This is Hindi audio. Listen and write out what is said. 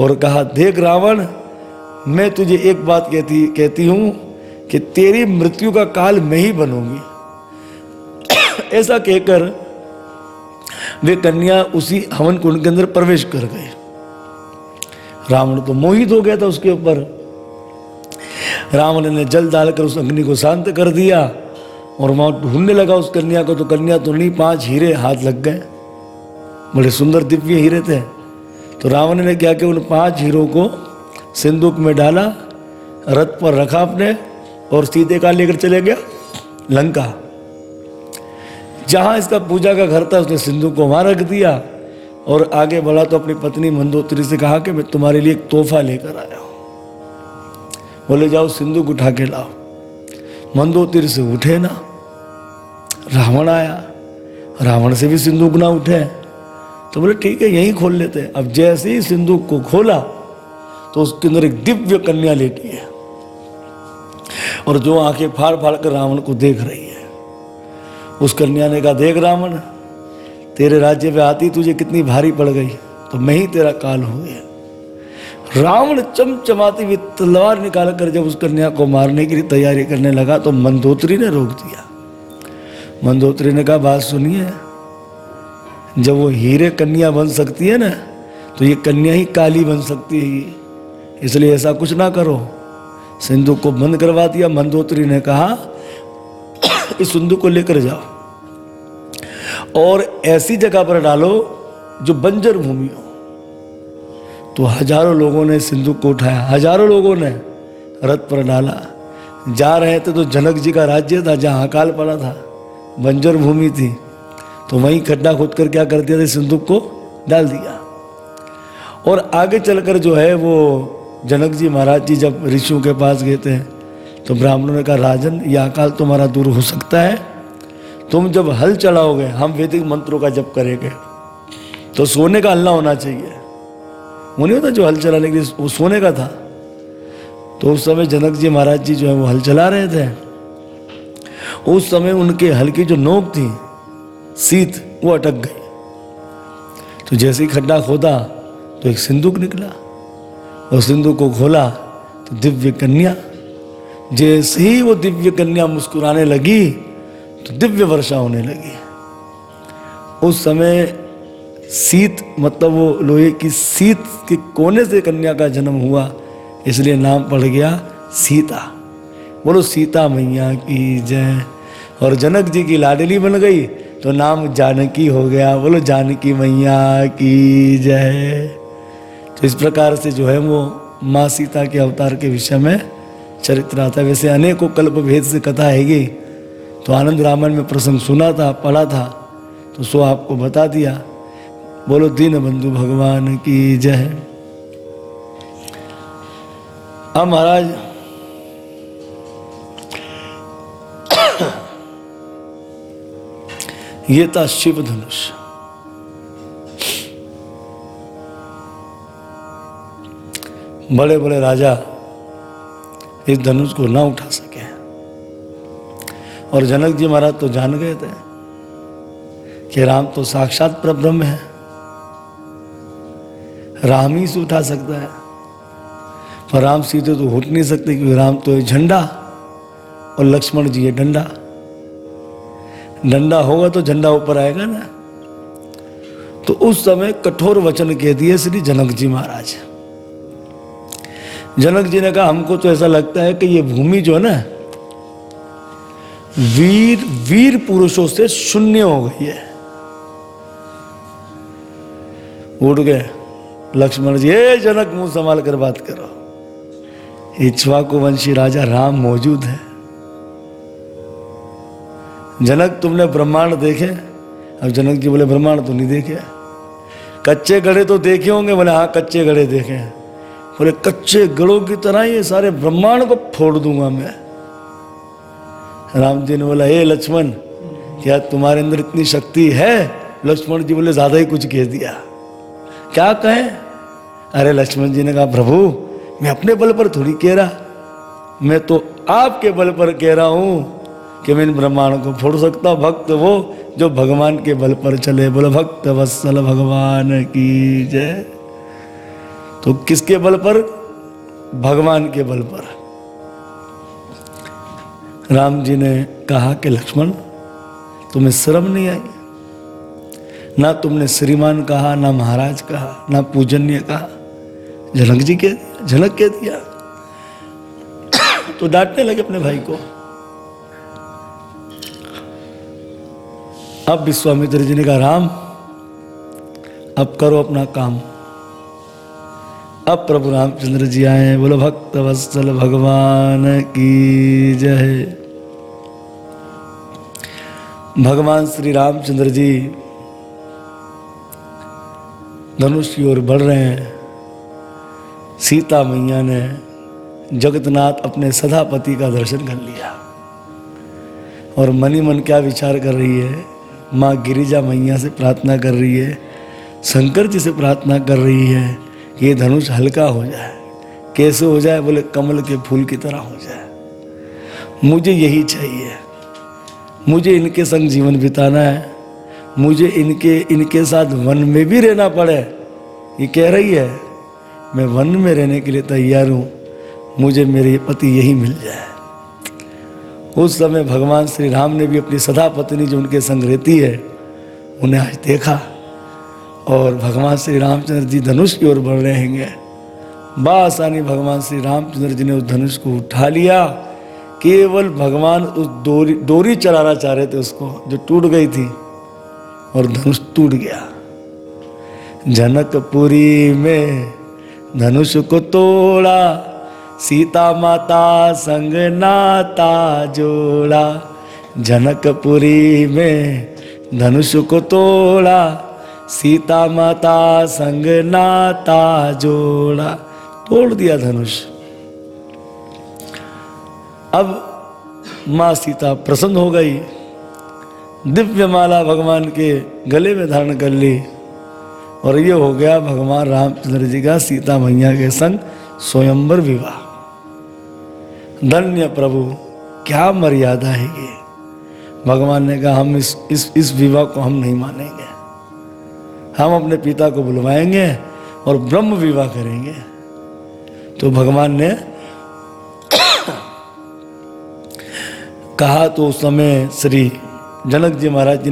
और कहा, देख रावण, मैं तुझे एक बात कहती कहती हूँ कि तेरी मृत्यु का काल मैं ही बनूँगी। ऐसा कहकर वे कन्या उसी हवन कुंड के अंदर प्रवेश कर गए। रावण तो मोहित हो गया था उसके ऊपर। रावण ने जल डालकर उस अग्नि को शांत कर दिया और वहाँ ढूँढने लगा उस कन्या को तो कन्या तो नहीं, पाँच हीरे हाथ लग गए। बड़े सुंदर दिव्य हीरे थे। तो रावण ने क्या किया? उन पाँच हीरो को सिंदूक में डाला, रथ पर रखा अपने और सीधे का लेकर चले गया लंका। जहाँ इसका पूजा का घर था, उसने सिंधु को वहाँ रख दिया और आगे बढ़ा तो अपनी पत्नी मंदोत्री से कहा कि मैं तुम्हारे लिए एक तोहफा लेकर आया हूँ। बोले, जाओ सिंधु को उठा के लाओ। मंदोत्री से उठे ना, रावण आया। रावण से भी सिंदूक ना उठे। तो बोले, ठीक है, यहीं खोल लेते हैं। अब जैसे ही सिंदूक को खोला तो उसके अंदर एक दिव्य कन्या लेटी है। और जो आँखें फाड़ फाड़ कर रावण को देख रही है, उस कन्या ने कहा, देख रावण, तेरे राज्य पे आती तुझे कितनी भारी पड़ गई तो मैं ही तेरा काल हो गया रावण चमचमाती हुई तलवार निकाल कर जब उस कन्या को मारने की तैयारी करने लगा तो मंदोत्री ने रोक दिया। मंदोत्री ने कहा, बात सुनिए जब वो हीरे कन्या बन सकती है ना तो ये कन्या ही काली बन सकती है इसलिए ऐसा कुछ ना करो। सिंधु को बंद करवा दिया, मंदोत्री ने कहा, इस सिंधु को लेकर जाओ। और ऐसी जगह पर डालो जो बंजर भूमि हो। तो हज़ारों लोगों ने सिंधु को उठाया। हज़ारों लोगों ने रथ पर डाला। जा रहे थे तो जनक जी का राज्य था, जहाँ अकाल पड़ा था। बंजर भूमि थी। तो वहीं खड्डा खोद कर क्या कर दिया था सिंधु को? डाल दिया। और आगे चलकर जो है वो जनक जी महाराज जी जब ऋषियों के पास गए थे तो ब्राह्मणों ने कहा, राजन यह अकाल तुम्हारा दूर हो सकता है। तुम जब हल चलाओगे हम वैदिक मंत्रों का जप करेंगे। तो सोने का हल्ला होना चाहिए। वो नहीं होता जो हल चलाने के लिए, वो सोने का था। तो उस समय जनक जी महाराज जी जो है, वो हल चला रहे थे। उस समय उनके हल की जो नोक थी सीत, वो अटक गई। तो जैसे ही खड्डा खोदा तो एक सिंदूक निकला। और सिंदूक को खोला तो दिव्य कन्या। जैसे ही वो दिव्य कन्या मुस्कुराने लगी तो दिव्य वर्षा होने लगी। उस समय सीत मतलब वो लोहे की सीत के कोने से कन्या का जन्म हुआ, इसलिए नाम पड़ गया सीता। बोलो, सीता मैया की जय। और जनक जी की लाडली बन गई तो नाम जानकी हो गया, बोलो जानकी मैया की जय। तो इस प्रकार से जो है वो माँ सीता के अवतार के विषय में चरित्र आता है। वैसे अनेकों कल्प भेद से कथा हैगी तो आनंद रामायण में प्रसंग सुना था, पढ़ा था तो सो आपको बता दिया। बोलो दीन बंधु भगवान की जय। अब महाराज। ये था शिव धनुष। बड़े बड़े राजा इस धनुष को ना उठा सके। और जनक जी महाराज तो जान गए थे कि राम तो साक्षात परब्रह्म है। राम ही से उठा सकता है। पर राम सीधे तो उठ नहीं सकते क्योंकि राम तो है झंडा और लक्ष्मण जी है डंडा। डंडा होगा तो झंडा ऊपर आएगा ना। तो उस समय कठोर वचन कह दिए श्री जनक जी महाराज। जनक जी ने कहा, हमको तो ऐसा लगता है कि ये भूमि जो है ना, वीर वीर पुरुषों से शून्य हो गई है। उठ गए। लक्ष्मण जी, ए जनक, मुँह संभाल कर बात करो। इच्छवाकु वंशी राजा राम मौजूद है। जनक तुमने ब्रह्मांड देखे, अब जनक जी बोले, ब्रह्मांड तो नहीं देखे। कच्चे गड़े तो देखे होंगे, बोले हाँ कच्चे गड़े देखे हैं। बोले, कच्चे गड़ों की तरह ये सारे ब्रह्मांड को फोड़ दूँगा मैं। राम जी ने बोला, हे लक्ष्मण, क्या तुम्हारे अंदर इतनी शक्ति है? लक्ष्मण जी बोले, ज़्यादा ही कुछ कह दिया। क्या कहें? अरे लक्ष्मण जी ने कहा, प्रभु, मैं अपने बल पर थोड़ी कह रहा। मैं तो आपके बल पर कह रहा हूँ। कि मैं इन ब्रह्मांड को फोड़ सकता भक्त वो जो भगवान के बल पर चले। बोले, भक्त वत्सल भगवान की जय। तो किसके बल पर? भगवान के बल पर। राम जी ने कहा कि, लक्ष्मण, तुम्हें शर्म नहीं आई? ना तुमने श्रीमान कहा, ना महाराज कहा, ना पूजन्य कहा। झलक जी दिया जनक कह दिया। तो डांटने लगे अपने भाई को। अब विश्वामित्र जी ने कहा राम, अब करो अपना काम। अब प्रभु रामचंद्र जी आए बोलो, भक्त वत्सल भगवान की जय। भगवान श्री रामचंद्र जी धनुष की ओर बढ़ रहे हैं। सीता मैया ने जगतनाथ अपने सदापति का दर्शन कर लिया। और मनी मन क्या विचार कर रही है? माँ गिरिजा मैया से प्रार्थना कर रही है, शंकर जी से प्रार्थना कर रही है कि ये धनुष हल्का हो जाए, कैसे हो जाए, बोले कमल के फूल की तरह हो जाए। मुझे यही चाहिए। मुझे इनके संग जीवन बिताना है। मुझे इनके इनके साथ वन में भी रहना पड़े। ये कह रही है, मैं वन में रहने के लिए तैयार हूँ। मुझे मेरे पति यही मिल जाए। उस समय भगवान श्री राम ने भी अपनी सदा पत्नी जो उनके संग रहती है, उन्हें आज देखा और भगवान श्री रामचंद्र जी धनुष की ओर बढ़ रहे हैं। बासानी भगवान श्री रामचंद्र जी ने उस धनुष को उठा लिया। केवल भगवान उस डोरी डोरी चलाना चाह रहे थे उसको, जो टूट गई थी और धनुष टूट गया। जनकपुरी में धनुष को तोड़ा सीता माता संग नाता जोड़ा, जनकपुरी में धनुष को तोड़ा सीता माता संग नाता जोड़ा। तोड़ दिया धनुष। अब माँ सीता प्रसन्न हो गई। दिव्य माला भगवान के गले में धारण कर ली और ये हो गया भगवान रामचंद्र जी का सीता मैया के संग स्वयंवर विवाह। धन्य प्रभु, क्या मर्यादा है ये? भगवान ने कहा, हम इस इस इस विवाह को हम नहीं मानेंगे। हम अपने पिता को बुलवाएँगे और ब्रह्म विवाह करेंगे। तो भगवान ने कहा तो उस समय श्री जनक जी महाराज